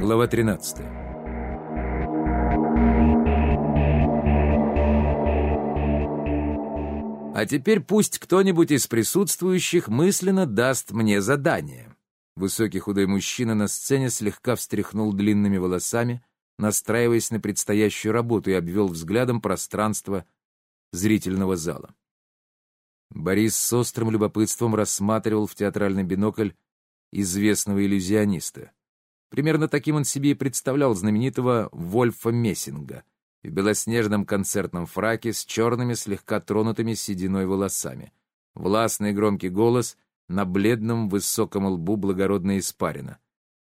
Глава 13 А теперь пусть кто-нибудь из присутствующих мысленно даст мне задание. Высокий худой мужчина на сцене слегка встряхнул длинными волосами, настраиваясь на предстоящую работу и обвел взглядом пространство зрительного зала. Борис с острым любопытством рассматривал в театральный бинокль известного иллюзиониста. Примерно таким он себе и представлял знаменитого Вольфа Мессинга в белоснежном концертном фраке с черными, слегка тронутыми сединой волосами. Властный громкий голос на бледном высоком лбу благородно испарина.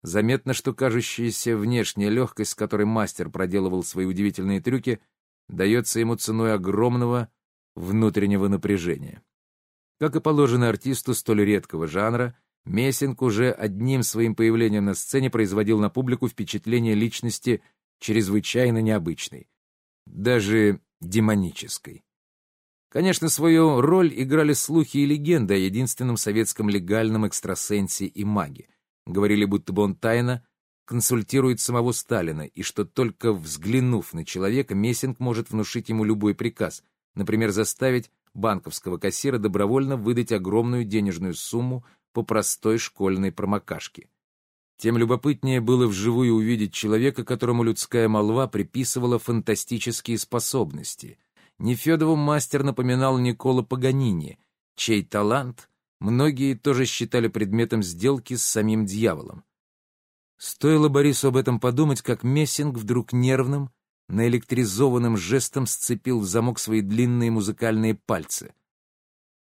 Заметно, что кажущаяся внешняя легкость, с которой мастер проделывал свои удивительные трюки, дается ему ценой огромного внутреннего напряжения. Как и положено артисту столь редкого жанра, Мессинг уже одним своим появлением на сцене производил на публику впечатление личности чрезвычайно необычной, даже демонической. Конечно, свою роль играли слухи и легенды о единственном советском легальном экстрасенсе и маге. Говорили, будто бы он тайно консультирует самого Сталина, и что только взглянув на человека, Мессинг может внушить ему любой приказ, например, заставить банковского кассира добровольно выдать огромную денежную сумму по простой школьной промокашке. Тем любопытнее было вживую увидеть человека, которому людская молва приписывала фантастические способности. Нефедову мастер напоминал Никола Паганини, чей талант многие тоже считали предметом сделки с самим дьяволом. Стоило Борису об этом подумать, как Мессинг вдруг нервным, наэлектризованным жестом сцепил в замок свои длинные музыкальные пальцы.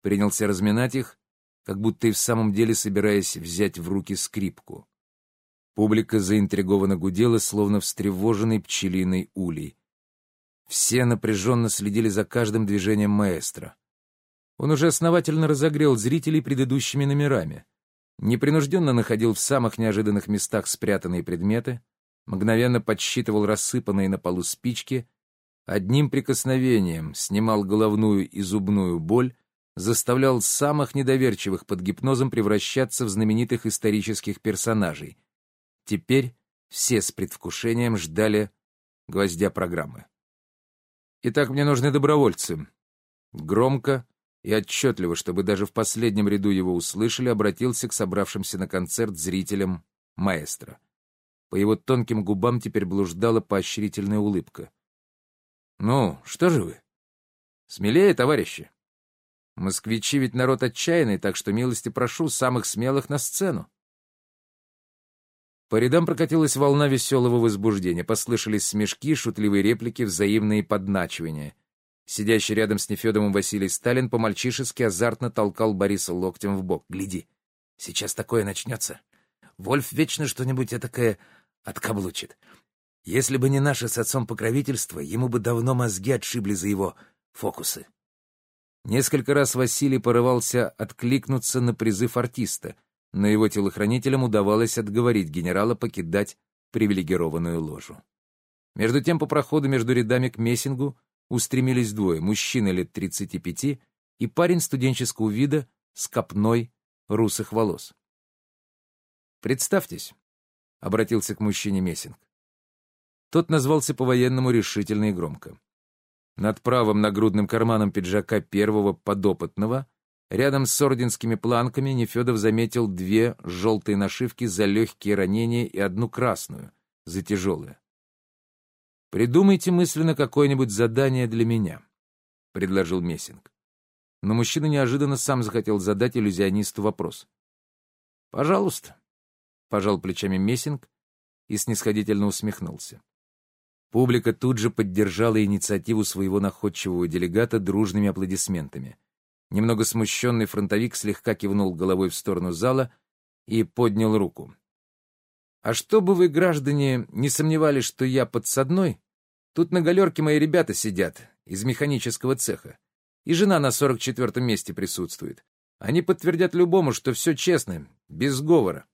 Принялся разминать их, как будто и в самом деле собираясь взять в руки скрипку. Публика заинтригованно гудела, словно встревоженный пчелиный улей. Все напряженно следили за каждым движением маэстро. Он уже основательно разогрел зрителей предыдущими номерами. Непринужденно находил в самых неожиданных местах спрятанные предметы, мгновенно подсчитывал рассыпанные на полу спички, одним прикосновением снимал головную и зубную боль, заставлял самых недоверчивых под гипнозом превращаться в знаменитых исторических персонажей. Теперь все с предвкушением ждали гвоздя программы. «Итак, мне нужны добровольцы». Громко и отчетливо, чтобы даже в последнем ряду его услышали, обратился к собравшимся на концерт зрителям маэстро. По его тонким губам теперь блуждала поощрительная улыбка. «Ну, что же вы? Смелее, товарищи!» Москвичи ведь народ отчаянный, так что милости прошу самых смелых на сцену. По рядам прокатилась волна веселого возбуждения, послышались смешки, шутливые реплики, взаимные подначивания. Сидящий рядом с Нефедовым Василий Сталин по-мальчишески азартно толкал Бориса локтем в бок. «Гляди, сейчас такое начнется. Вольф вечно что-нибудь этакое откаблучит. Если бы не наше с отцом покровительство, ему бы давно мозги отшибли за его фокусы». Несколько раз Василий порывался откликнуться на призыв артиста, но его телохранителям удавалось отговорить генерала покидать привилегированную ложу. Между тем по проходу между рядами к Мессингу устремились двое, мужчина лет 35 и парень студенческого вида с копной русых волос. «Представьтесь», — обратился к мужчине Мессинг. Тот назвался по-военному решительно и громко. Над правым нагрудным карманом пиджака первого подопытного, рядом с орденскими планками, Нефедов заметил две желтые нашивки за легкие ранения и одну красную, за тяжелые. «Придумайте мысленно какое-нибудь задание для меня», — предложил Мессинг. Но мужчина неожиданно сам захотел задать иллюзионисту вопрос. «Пожалуйста», — пожал плечами Мессинг и снисходительно усмехнулся. Публика тут же поддержала инициативу своего находчивого делегата дружными аплодисментами. Немного смущенный фронтовик слегка кивнул головой в сторону зала и поднял руку. «А чтобы вы, граждане, не сомневались, что я подсадной, тут на галерке мои ребята сидят из механического цеха, и жена на сорок четвертом месте присутствует. Они подтвердят любому, что все честно, без сговора».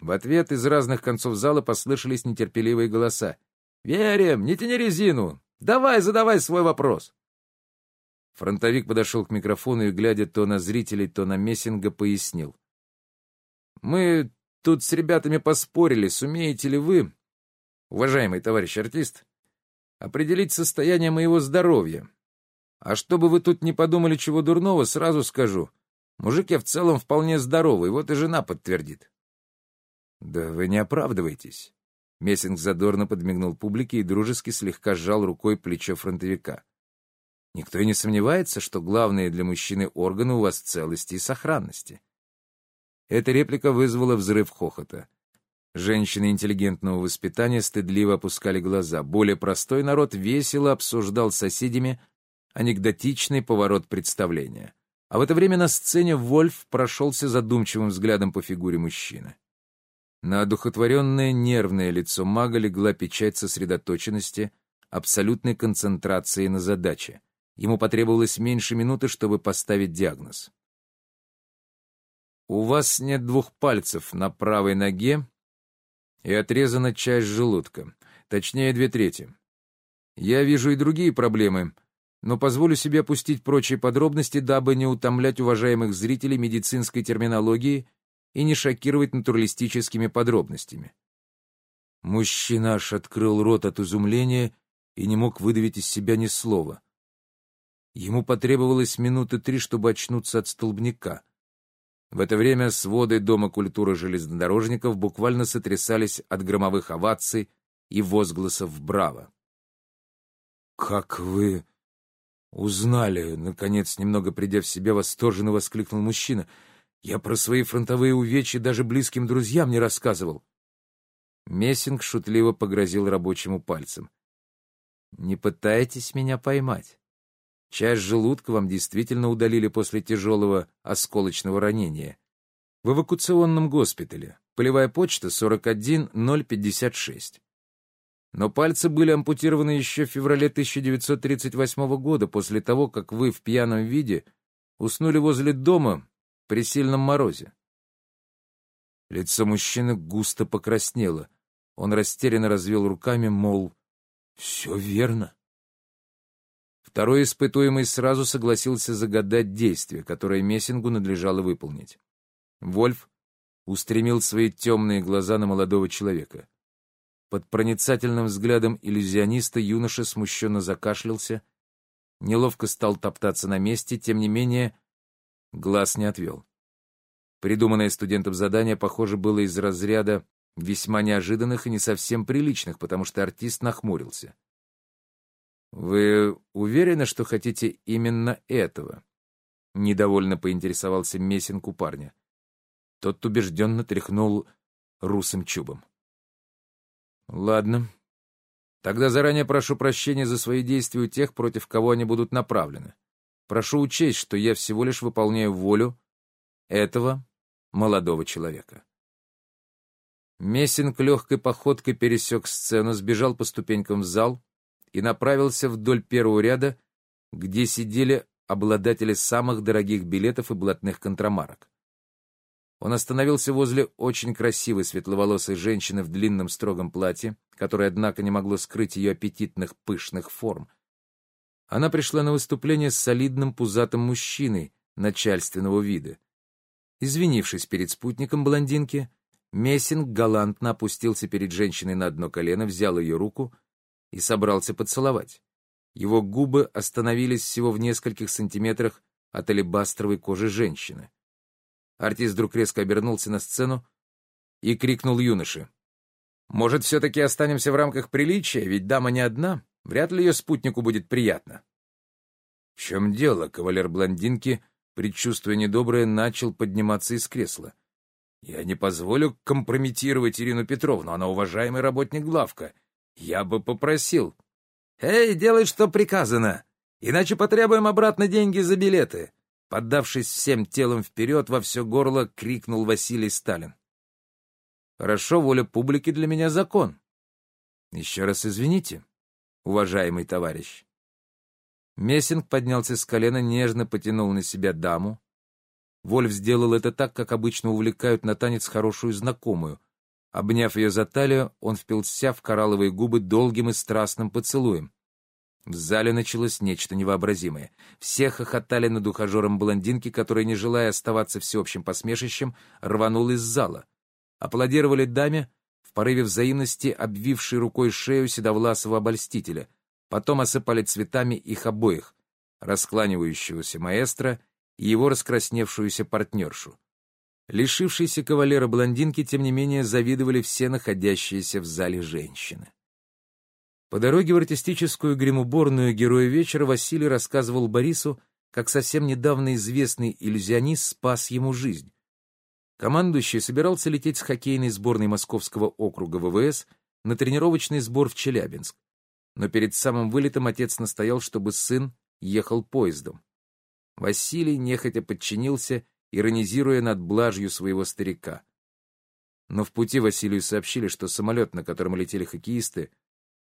В ответ из разных концов зала послышались нетерпеливые голоса. «Верим! Не тяни резину! Давай, задавай свой вопрос!» Фронтовик подошел к микрофону и, глядя то на зрителей, то на Мессинга, пояснил. «Мы тут с ребятами поспорили, сумеете ли вы, уважаемый товарищ артист, определить состояние моего здоровья. А чтобы вы тут не подумали чего дурного, сразу скажу. Мужик я в целом вполне здоровый, вот и жена подтвердит». «Да вы не оправдываетесь». Мессинг задорно подмигнул публике и дружески слегка сжал рукой плечо фронтовика. Никто и не сомневается, что главные для мужчины органы у вас целости и сохранности. Эта реплика вызвала взрыв хохота. Женщины интеллигентного воспитания стыдливо опускали глаза. Более простой народ весело обсуждал с соседями анекдотичный поворот представления. А в это время на сцене Вольф прошелся задумчивым взглядом по фигуре мужчины. На одухотворенное нервное лицо мага легла печать сосредоточенности, абсолютной концентрации на задаче. Ему потребовалось меньше минуты, чтобы поставить диагноз. «У вас нет двух пальцев на правой ноге и отрезана часть желудка, точнее, две трети. Я вижу и другие проблемы, но позволю себе опустить прочие подробности, дабы не утомлять уважаемых зрителей медицинской терминологии и не шокировать натуралистическими подробностями. Мужчина аж открыл рот от изумления и не мог выдавить из себя ни слова. Ему потребовалось минуты три, чтобы очнуться от столбняка. В это время своды Дома культуры железнодорожников буквально сотрясались от громовых оваций и возгласов «Браво!». «Как вы узнали?» — наконец, немного придя в себя, восторженно воскликнул мужчина. «Я про свои фронтовые увечья даже близким друзьям не рассказывал». Мессинг шутливо погрозил рабочему пальцем. «Не пытайтесь меня поймать. Часть желудка вам действительно удалили после тяжелого осколочного ранения. В эвакуационном госпитале. Полевая почта 41056. Но пальцы были ампутированы еще в феврале 1938 года, после того, как вы в пьяном виде уснули возле дома при сильном морозе. Лицо мужчины густо покраснело. Он растерянно развел руками, мол, «Все верно». Второй испытуемый сразу согласился загадать действие, которое Мессингу надлежало выполнить. Вольф устремил свои темные глаза на молодого человека. Под проницательным взглядом иллюзиониста юноша смущенно закашлялся, неловко стал топтаться на месте, тем не менее глаз не отвел. Придуманное студентом задание, похоже, было из разряда весьма неожиданных и не совсем приличных, потому что артист нахмурился. «Вы уверены, что хотите именно этого?» Недовольно поинтересовался Мессинг у парня. Тот убежденно тряхнул русым чубом. «Ладно. Тогда заранее прошу прощения за свои действия у тех, против кого они будут направлены. Прошу учесть, что я всего лишь выполняю волю этого молодого человека». Мессинг легкой походкой пересек сцену, сбежал по ступенькам в зал, и направился вдоль первого ряда, где сидели обладатели самых дорогих билетов и блатных контрамарок. Он остановился возле очень красивой светловолосой женщины в длинном строгом платье, которое, однако, не могло скрыть ее аппетитных пышных форм. Она пришла на выступление с солидным пузатым мужчиной начальственного вида. Извинившись перед спутником блондинки, Мессинг галантно опустился перед женщиной на одно колено, взял ее руку и собрался поцеловать. Его губы остановились всего в нескольких сантиметрах от алебастровой кожи женщины. Артист вдруг резко обернулся на сцену и крикнул юноше. «Может, все-таки останемся в рамках приличия, ведь дама не одна, вряд ли ее спутнику будет приятно». «В чем дело?» — кавалер блондинки, предчувствуя недоброе, начал подниматься из кресла. «Я не позволю компрометировать Ирину Петровну, она уважаемый работник главка, я бы попросил. «Эй, делай, что приказано, иначе потребуем обратно деньги за билеты!» Поддавшись всем телом вперед, во все горло крикнул Василий Сталин. «Хорошо, воля публики для меня закон. Еще раз извините, уважаемый товарищ». Мессинг поднялся с колена, нежно потянул на себя даму. Вольф сделал это так, как обычно увлекают на танец хорошую знакомую — Обняв ее за талию, он впился в коралловые губы долгим и страстным поцелуем. В зале началось нечто невообразимое. Все хохотали над ухажером блондинки, который, не желая оставаться всеобщим посмешищем, рванул из зала. Аплодировали даме, в порыве взаимности обвившей рукой шею седовласого обольстителя. Потом осыпали цветами их обоих, раскланивающегося маэстро и его раскрасневшуюся партнершу. Лишившиеся кавалера блондинки, тем не менее, завидовали все находящиеся в зале женщины. По дороге в артистическую гримуборную героя вечера Василий рассказывал Борису, как совсем недавно известный иллюзионист спас ему жизнь. Командующий собирался лететь с хоккейной сборной Московского округа ВВС на тренировочный сбор в Челябинск, но перед самым вылетом отец настоял, чтобы сын ехал поездом. Василий нехотя подчинился, иронизируя над блажью своего старика. Но в пути Василию сообщили, что самолет, на котором летели хоккеисты,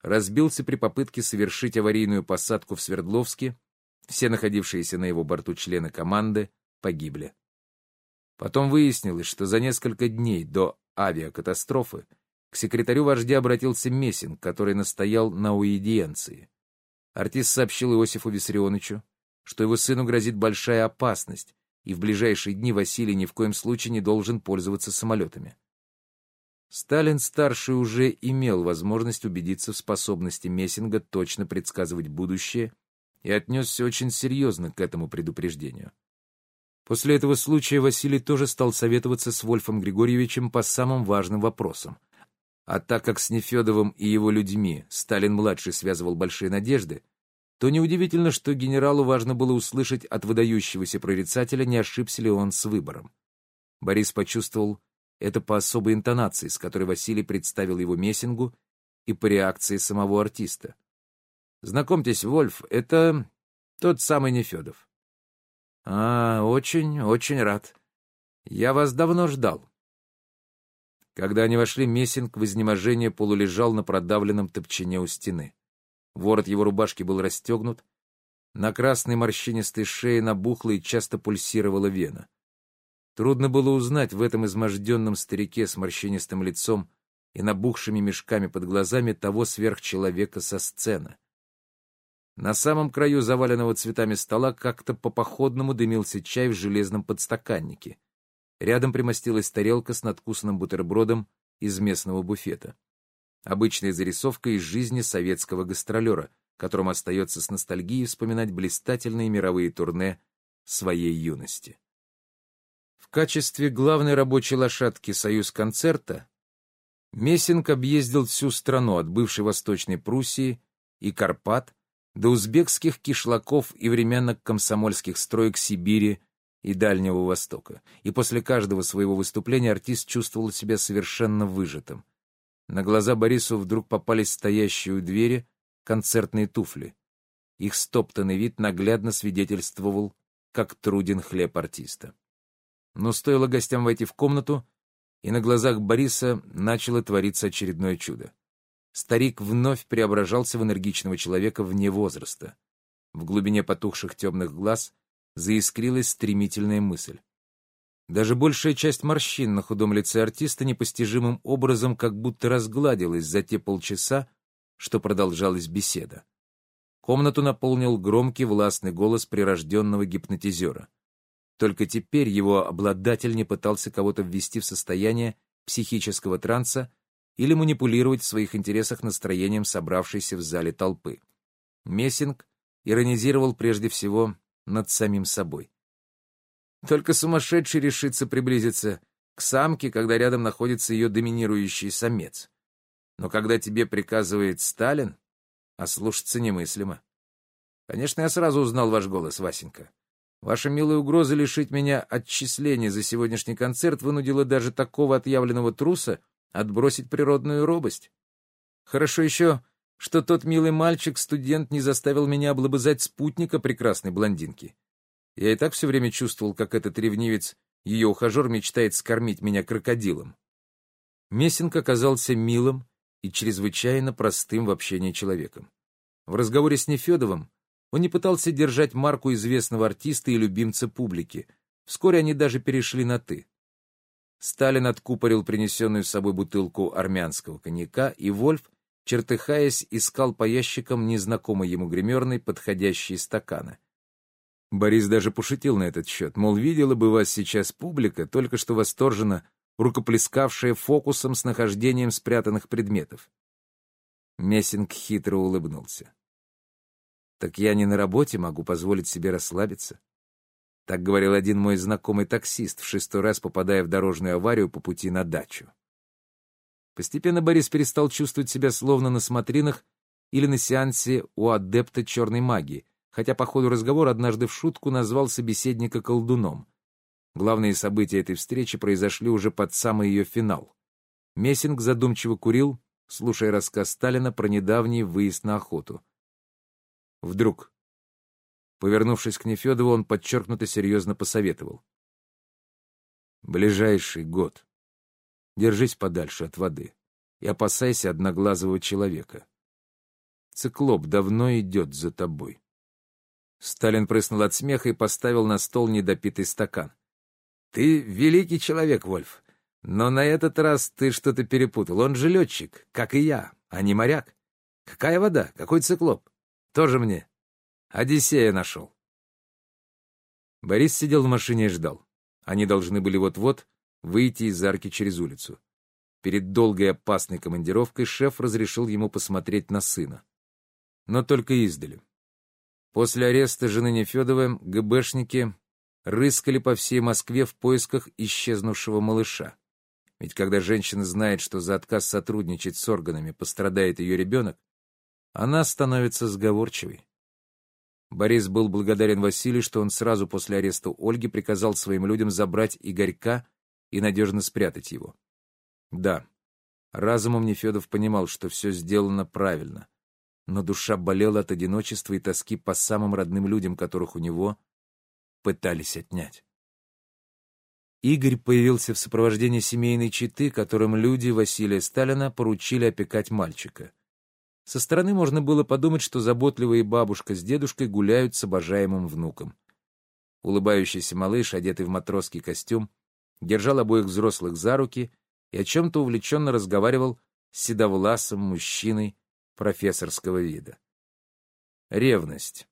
разбился при попытке совершить аварийную посадку в Свердловске, все находившиеся на его борту члены команды погибли. Потом выяснилось, что за несколько дней до авиакатастрофы к секретарю вождя обратился Мессинг, который настоял на уидиенции. Артист сообщил Иосифу Виссарионовичу, что его сыну грозит большая опасность, и в ближайшие дни Василий ни в коем случае не должен пользоваться самолетами. Сталин-старший уже имел возможность убедиться в способности Мессинга точно предсказывать будущее и отнесся очень серьезно к этому предупреждению. После этого случая Василий тоже стал советоваться с Вольфом Григорьевичем по самым важным вопросам. А так как с Нефедовым и его людьми Сталин-младший связывал большие надежды, то неудивительно, что генералу важно было услышать от выдающегося прорицателя, не ошибся ли он с выбором. Борис почувствовал, это по особой интонации, с которой Василий представил его Мессингу, и по реакции самого артиста. «Знакомьтесь, Вольф, это тот самый Нефедов». «А, очень, очень рад. Я вас давно ждал». Когда они вошли, Мессинг в изнеможение полулежал на продавленном топчине у стены. Ворот его рубашки был расстегнут, на красной морщинистой шее набухла и часто пульсировала вена. Трудно было узнать в этом изможденном старике с морщинистым лицом и набухшими мешками под глазами того сверхчеловека со сцены. На самом краю заваленного цветами стола как-то по-походному дымился чай в железном подстаканнике. Рядом примостилась тарелка с надкусанным бутербродом из местного буфета. Обычная зарисовка из жизни советского гастролера, которому остается с ностальгией вспоминать блистательные мировые турне своей юности качестве главной рабочей лошадки «Союз-концерта» Мессинг объездил всю страну от бывшей Восточной Пруссии и Карпат до узбекских кишлаков и временных комсомольских строек Сибири и Дальнего Востока. И после каждого своего выступления артист чувствовал себя совершенно выжатым. На глаза Борису вдруг попались стоящие у двери концертные туфли. Их стоптанный вид наглядно свидетельствовал, как труден хлеб артиста. Но стоило гостям войти в комнату, и на глазах Бориса начало твориться очередное чудо. Старик вновь преображался в энергичного человека вне возраста. В глубине потухших темных глаз заискрилась стремительная мысль. Даже большая часть морщин на худом лице артиста непостижимым образом как будто разгладилась за те полчаса, что продолжалась беседа. Комнату наполнил громкий властный голос прирожденного гипнотизера. Только теперь его обладатель не пытался кого-то ввести в состояние психического транса или манипулировать в своих интересах настроением собравшейся в зале толпы. Мессинг иронизировал прежде всего над самим собой. Только сумасшедший решится приблизиться к самке, когда рядом находится ее доминирующий самец. Но когда тебе приказывает Сталин, ослушаться немыслимо. Конечно, я сразу узнал ваш голос, Васенька. Ваша милая угроза лишить меня отчисления за сегодняшний концерт вынудила даже такого отъявленного труса отбросить природную робость. Хорошо еще, что тот милый мальчик-студент не заставил меня облобызать спутника прекрасной блондинки. Я и так все время чувствовал, как этот ревнивец, ее ухажер, мечтает скормить меня крокодилом. Мессинг оказался милым и чрезвычайно простым в общении человеком. В разговоре с Нефедовым он не пытался держать марку известного артиста и любимца публики. Вскоре они даже перешли на «ты». Сталин откупорил принесенную с собой бутылку армянского коньяка, и Вольф, чертыхаясь, искал по ящикам незнакомый ему гримерный подходящие стаканы. Борис даже пошутил на этот счет, мол, видела бы вас сейчас публика, только что восторженно рукоплескавшая фокусом с нахождением спрятанных предметов. Мессинг хитро улыбнулся. «Так я не на работе могу позволить себе расслабиться». Так говорил один мой знакомый таксист, в шестой раз попадая в дорожную аварию по пути на дачу. Постепенно Борис перестал чувствовать себя словно на смотринах или на сеансе у адепта черной магии, хотя по ходу разговора однажды в шутку назвал собеседника колдуном. Главные события этой встречи произошли уже под самый ее финал. Мессинг задумчиво курил, слушая рассказ Сталина про недавний выезд на охоту. Вдруг, повернувшись к Нефедову, он подчеркнуто серьезно посоветовал. «Ближайший год. Держись подальше от воды и опасайся одноглазого человека. Циклоп давно идет за тобой». Сталин прыснул от смеха и поставил на стол недопитый стакан. «Ты великий человек, Вольф. Но на этот раз ты что-то перепутал. Он же летчик, как и я, а не моряк. Какая вода? Какой циклоп? Тоже мне. Одиссея нашел. Борис сидел в машине и ждал. Они должны были вот-вот выйти из арки через улицу. Перед долгой опасной командировкой шеф разрешил ему посмотреть на сына. Но только издали. После ареста жены Нефедова ГБшники рыскали по всей Москве в поисках исчезнувшего малыша. Ведь когда женщина знает, что за отказ сотрудничать с органами пострадает ее ребенок, она становится сговорчивой. Борис был благодарен Василию, что он сразу после ареста Ольги приказал своим людям забрать Игорька и надежно спрятать его. Да, разумом Нефедов понимал, что все сделано правильно, но душа болела от одиночества и тоски по самым родным людям, которых у него пытались отнять. Игорь появился в сопровождении семейной четы, которым люди Василия Сталина поручили опекать мальчика. Со стороны можно было подумать, что заботливые бабушка с дедушкой гуляют с обожаемым внуком. Улыбающийся малыш, одетый в матросский костюм, держал обоих взрослых за руки и о чем-то увлеченно разговаривал с седовласым мужчиной профессорского вида. Ревность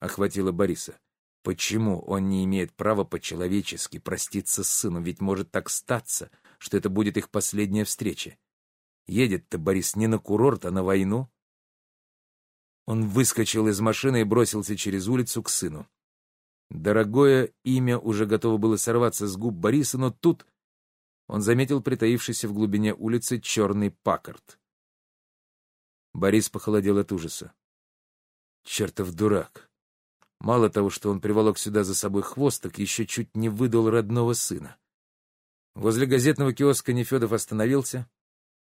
охватила Бориса. Почему он не имеет права по-человечески проститься с сыном? Ведь может так статься, что это будет их последняя встреча. Едет-то Борис не на курорт, а на войну. Он выскочил из машины и бросился через улицу к сыну. Дорогое имя уже готово было сорваться с губ Бориса, но тут он заметил притаившийся в глубине улицы черный паккарт. Борис похолодел от ужаса. Чертов дурак! Мало того, что он приволок сюда за собой хвост, так еще чуть не выдал родного сына. Возле газетного киоска Нефедов остановился.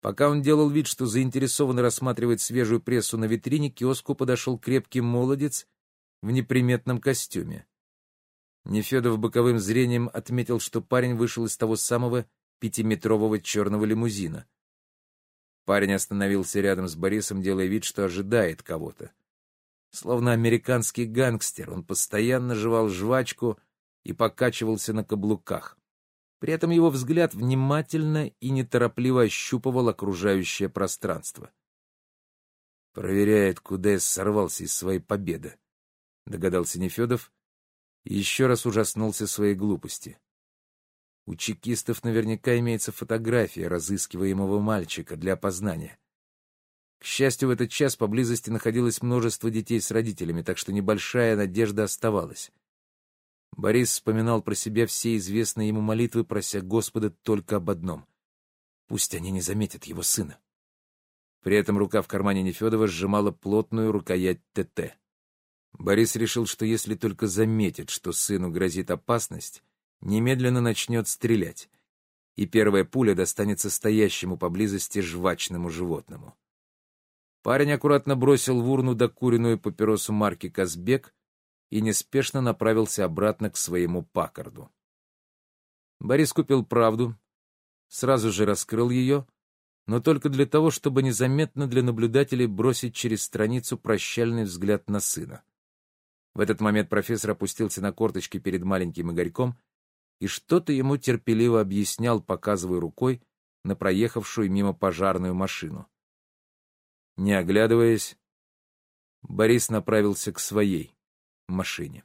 Пока он делал вид, что заинтересованно рассматривает свежую прессу на витрине, к киоску подошел крепкий молодец в неприметном костюме. Нефедов боковым зрением отметил, что парень вышел из того самого пятиметрового черного лимузина. Парень остановился рядом с Борисом, делая вид, что ожидает кого-то. Словно американский гангстер, он постоянно жевал жвачку и покачивался на каблуках. При этом его взгляд внимательно и неторопливо ощупывал окружающее пространство. «Проверяет, куда я сорвался из своей победы», — догадался Нефедов и еще раз ужаснулся своей глупости. У чекистов наверняка имеется фотография разыскиваемого мальчика для опознания. К счастью, в этот час поблизости находилось множество детей с родителями, так что небольшая надежда оставалась. Борис вспоминал про себя все известные ему молитвы, прося Господа только об одном — пусть они не заметят его сына. При этом рука в кармане Нефедова сжимала плотную рукоять ТТ. Борис решил, что если только заметит, что сыну грозит опасность, немедленно начнет стрелять, и первая пуля достанется стоящему поблизости жвачному животному. Парень аккуратно бросил в урну докуренную папиросу марки «Казбек» и неспешно направился обратно к своему пакорду. Борис купил правду, сразу же раскрыл ее, но только для того, чтобы незаметно для наблюдателей бросить через страницу прощальный взгляд на сына. В этот момент профессор опустился на корточки перед маленьким Игорьком и что-то ему терпеливо объяснял, показывая рукой на проехавшую мимо пожарную машину. Не оглядываясь, Борис направился к своей машине.